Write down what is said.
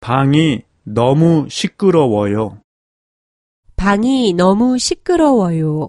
방이 너무 시끄러워요. 방이 너무 시끄러워요.